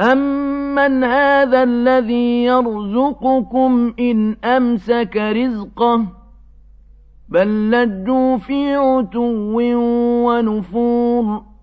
أَمَّنْ هَٰذَا الَّذِي يَرْزُقُكُمْ إِنْ أَمْسَكَ رِزْقَهُ بَل لَّجُّوا فِي عُتُوٍّ وَنُفُورٍ